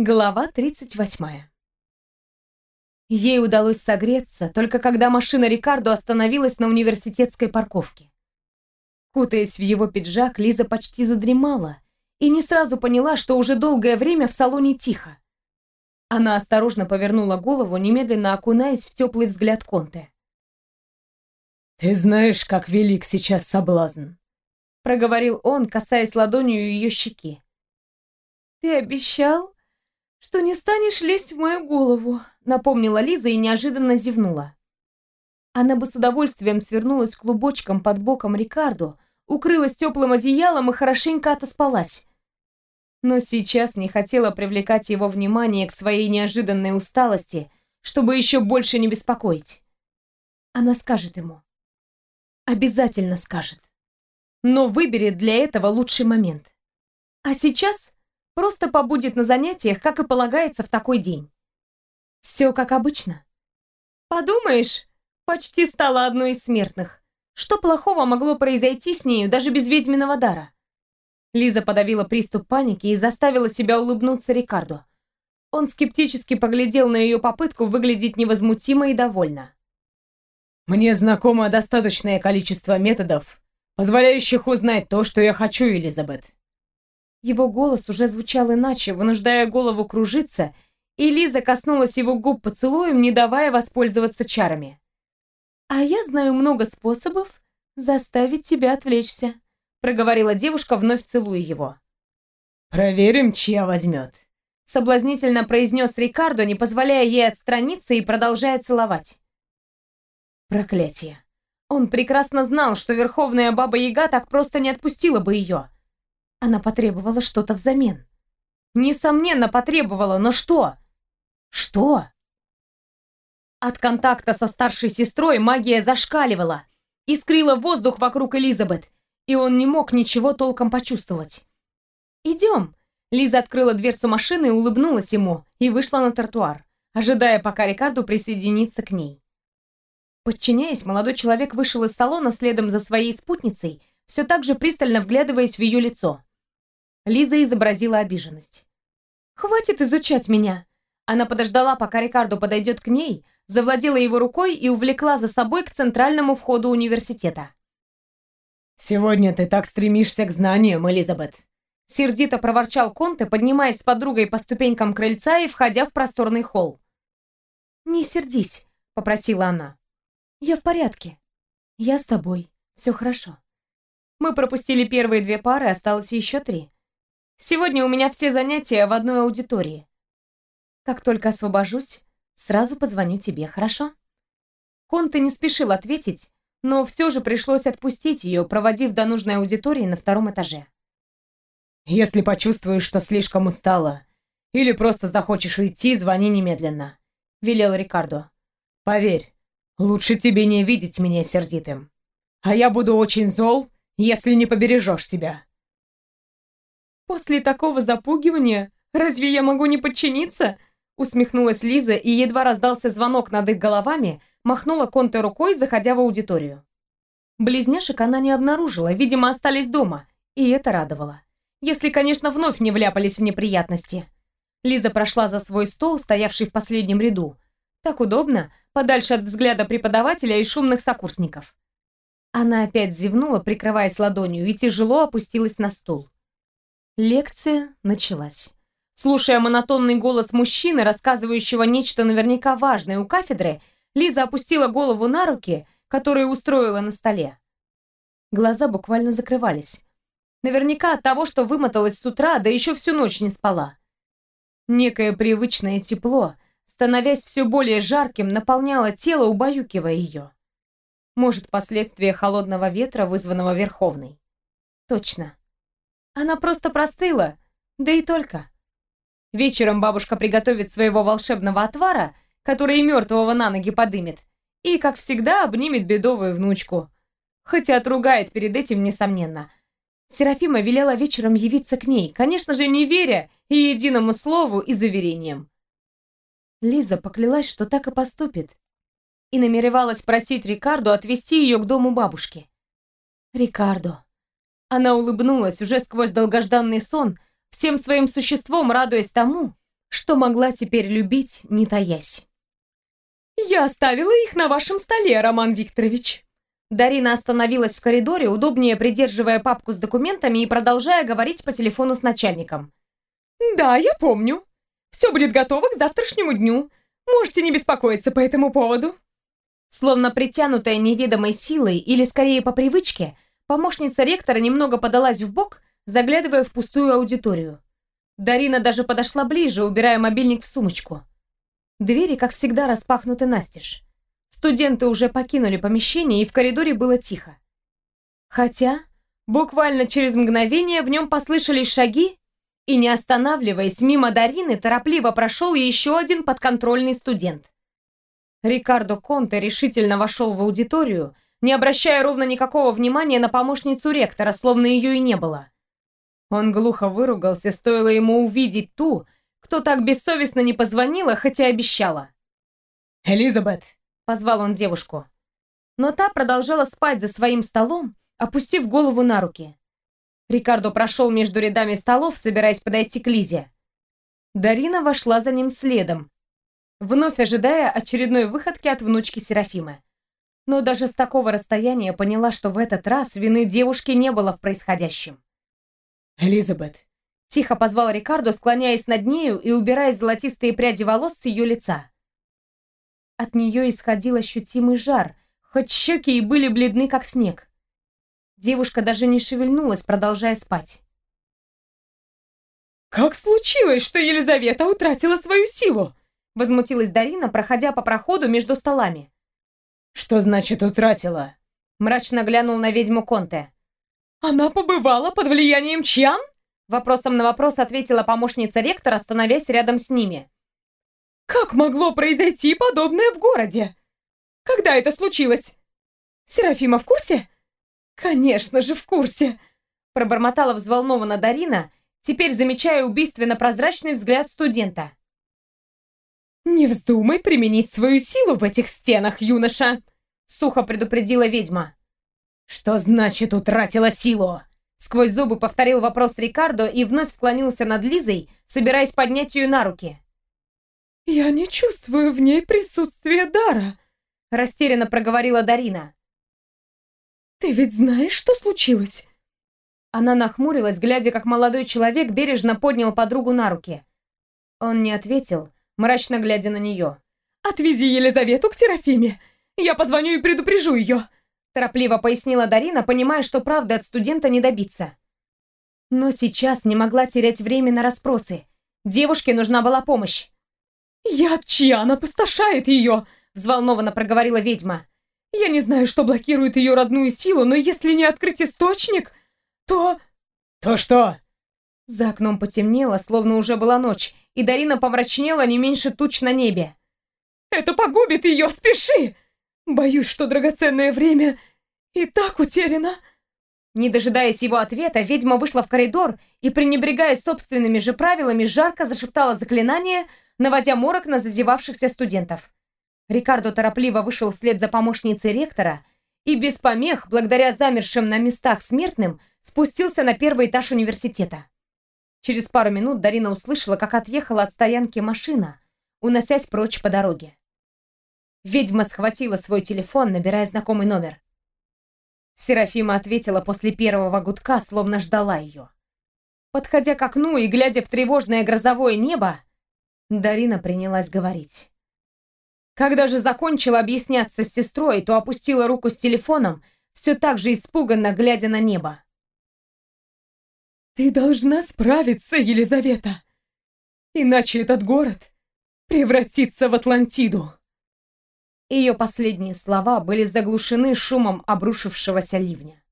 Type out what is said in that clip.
Глава 38. Ей удалось согреться, только когда машина Рикардо остановилась на университетской парковке. Кутаясь в его пиджак, Лиза почти задремала и не сразу поняла, что уже долгое время в салоне тихо. Она осторожно повернула голову, немедленно окунаясь в теплый взгляд Конте. «Ты знаешь, как велик сейчас соблазн», — проговорил он, касаясь ладонью ее щеки. «Ты обещал?» Что не станешь лезть в мою голову», — напомнила Лиза и неожиданно зевнула. Она бы с удовольствием свернулась клубочком под боком Рикардо, укрылась теплым одеялом и хорошенько отоспалась. Но сейчас не хотела привлекать его внимание к своей неожиданной усталости, чтобы еще больше не беспокоить. Она скажет ему. Обязательно скажет. Но выберет для этого лучший момент. А сейчас Просто побудет на занятиях, как и полагается в такой день. Все как обычно. Подумаешь, почти стала одной из смертных. Что плохого могло произойти с нею даже без ведьминого дара? Лиза подавила приступ паники и заставила себя улыбнуться Рикарду. Он скептически поглядел на ее попытку выглядеть невозмутимо и довольно. «Мне знакомо достаточное количество методов, позволяющих узнать то, что я хочу, Элизабет. Его голос уже звучал иначе, вынуждая голову кружиться, и Лиза коснулась его губ поцелуем, не давая воспользоваться чарами. «А я знаю много способов заставить тебя отвлечься», проговорила девушка, вновь целуя его. «Проверим, чья возьмет», соблазнительно произнес Рикардо, не позволяя ей отстраниться и продолжая целовать. Проклятие. Он прекрасно знал, что верховная баба-яга так просто не отпустила бы ее. Она потребовала что-то взамен. Несомненно, потребовала, но что? Что? От контакта со старшей сестрой магия зашкаливала, искрила воздух вокруг Элизабет, и он не мог ничего толком почувствовать. «Идем!» Лиза открыла дверцу машины, улыбнулась ему и вышла на тротуар, ожидая, пока Рикарду присоединится к ней. Подчиняясь, молодой человек вышел из салона следом за своей спутницей, все так же пристально вглядываясь в ее лицо. Лиза изобразила обиженность. «Хватит изучать меня!» Она подождала, пока Рикардо подойдет к ней, завладела его рукой и увлекла за собой к центральному входу университета. «Сегодня ты так стремишься к знаниям, Элизабет!» Сердито проворчал Конте, поднимаясь с подругой по ступенькам крыльца и входя в просторный холл. «Не сердись», — попросила она. «Я в порядке. Я с тобой. Все хорошо». Мы пропустили первые две пары, осталось еще три. Сегодня у меня все занятия в одной аудитории. Как только освобожусь, сразу позвоню тебе, хорошо?» Конте не спешил ответить, но все же пришлось отпустить ее, проводив до нужной аудитории на втором этаже. «Если почувствуешь, что слишком устала, или просто захочешь уйти, звони немедленно», — велел Рикардо. «Поверь, лучше тебе не видеть меня сердитым. А я буду очень зол, если не побережешь себя». «После такого запугивания разве я могу не подчиниться?» Усмехнулась Лиза и едва раздался звонок над их головами, махнула Конте рукой, заходя в аудиторию. Близняшек она не обнаружила, видимо, остались дома, и это радовало. Если, конечно, вновь не вляпались в неприятности. Лиза прошла за свой стол, стоявший в последнем ряду. Так удобно, подальше от взгляда преподавателя и шумных сокурсников. Она опять зевнула, прикрываясь ладонью, и тяжело опустилась на стул. Лекция началась. Слушая монотонный голос мужчины, рассказывающего нечто наверняка важное у кафедры, Лиза опустила голову на руки, которые устроила на столе. Глаза буквально закрывались. Наверняка от того, что вымоталась с утра, да еще всю ночь не спала. Некое привычное тепло, становясь все более жарким, наполняло тело, убаюкивая ее. Может, последствия холодного ветра, вызванного Верховной. Точно. Она просто простыла, да и только. Вечером бабушка приготовит своего волшебного отвара, который и мертвого на ноги подымет, и, как всегда, обнимет бедовую внучку. Хотя отругает перед этим, несомненно. Серафима велела вечером явиться к ней, конечно же, не веря и единому слову и заверениям. Лиза поклялась, что так и поступит, и намеревалась просить Рикардо отвезти ее к дому бабушки. Рикардо. Она улыбнулась уже сквозь долгожданный сон, всем своим существом радуясь тому, что могла теперь любить, не таясь. «Я оставила их на вашем столе, Роман Викторович». Дарина остановилась в коридоре, удобнее придерживая папку с документами и продолжая говорить по телефону с начальником. «Да, я помню. Все будет готово к завтрашнему дню. Можете не беспокоиться по этому поводу». Словно притянутая неведомой силой или скорее по привычке, помощница ректора немного подалась в бок, заглядывая в пустую аудиторию. Дарина даже подошла ближе, убирая мобильник в сумочку. Двери, как всегда, распахнуты настежь. Студенты уже покинули помещение, и в коридоре было тихо. Хотя, буквально через мгновение в нем послышались шаги, и, не останавливаясь, мимо Дарины торопливо прошел еще один подконтрольный студент. Рикардо Конте решительно вошел в аудиторию, не обращая ровно никакого внимания на помощницу ректора, словно ее и не было. Он глухо выругался, стоило ему увидеть ту, кто так бессовестно не позвонила, хотя обещала. «Элизабет!» — позвал он девушку. Но та продолжала спать за своим столом, опустив голову на руки. Рикардо прошел между рядами столов, собираясь подойти к Лизе. Дарина вошла за ним следом, вновь ожидая очередной выходки от внучки Серафимы. Но даже с такого расстояния поняла, что в этот раз вины девушки не было в происходящем. «Элизабет!» Тихо позвал Рикардо, склоняясь над нею и убирая золотистые пряди волос с ее лица. От нее исходил ощутимый жар, хоть щеки и были бледны, как снег. Девушка даже не шевельнулась, продолжая спать. «Как случилось, что Елизавета утратила свою силу?» Возмутилась Дарина, проходя по проходу между столами. «Что значит утратила?» Мрачно глянул на ведьму Конте. «Она побывала под влиянием Чьян?» Вопросом на вопрос ответила помощница ректора, становясь рядом с ними. «Как могло произойти подобное в городе? Когда это случилось? Серафима в курсе?» «Конечно же в курсе!» Пробормотала взволнованно Дарина, теперь замечая убийственно-прозрачный взгляд студента. «Не вздумай применить свою силу в этих стенах, юноша!» Сухо предупредила ведьма. «Что значит утратила силу?» Сквозь зубы повторил вопрос Рикардо и вновь склонился над Лизой, собираясь поднять ее на руки. «Я не чувствую в ней присутствия дара», — растерянно проговорила Дарина. «Ты ведь знаешь, что случилось?» Она нахмурилась, глядя, как молодой человек бережно поднял подругу на руки. Он не ответил, мрачно глядя на нее. «Отвези Елизавету к Серафиме! Я позвоню и предупрежу ее!» Торопливо пояснила Дарина, понимая, что правды от студента не добиться. Но сейчас не могла терять время на расспросы. Девушке нужна была помощь. «Яд Чьян опустошает ее!» — взволнованно проговорила ведьма. «Я не знаю, что блокирует ее родную силу, но если не открыть источник, то...» «То что?» За окном потемнело, словно уже была ночь, и Дарина помрачнела не меньше туч на небе. «Это погубит ее! Спеши!» Боюсь, что драгоценное время и так утеряно. Не дожидаясь его ответа, ведьма вышла в коридор и, пренебрегая собственными же правилами, жарко зашептала заклинание, наводя морок на зазевавшихся студентов. Рикардо торопливо вышел вслед за помощницей ректора и без помех, благодаря замершим на местах смертным, спустился на первый этаж университета. Через пару минут Дарина услышала, как отъехала от стоянки машина, уносясь прочь по дороге. Ведьма схватила свой телефон, набирая знакомый номер. Серафима ответила после первого гудка, словно ждала ее. Подходя к окну и глядя в тревожное грозовое небо, Дарина принялась говорить. Когда же закончила объясняться с сестрой, то опустила руку с телефоном, все так же испуганно глядя на небо. «Ты должна справиться, Елизавета, иначе этот город превратится в Атлантиду». Ее последние слова были заглушены шумом обрушившегося ливня.